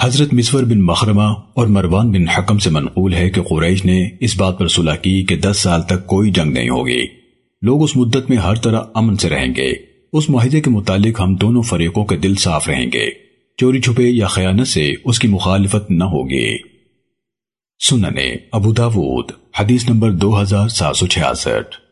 حضرت مصور بن مخرمہ اور مروان بن حکم سے منقول ہے کہ قریش نے اس بات پر صلح کی کہ دس سال تک کوئی جنگ نہیں ہوگی۔ لوگ اس مدت میں ہر طرح امن سے رہیں گے۔ اس معاہدے کے متعلق ہم دونوں فریقوں کے دل صاف رہیں گے۔ چوری چھپے یا خیانت سے اس کی مخالفت نہ ہوگی۔ سننے ابو داود، حدیث نمبر دو ہزار سات سو چھیاسٹھ۔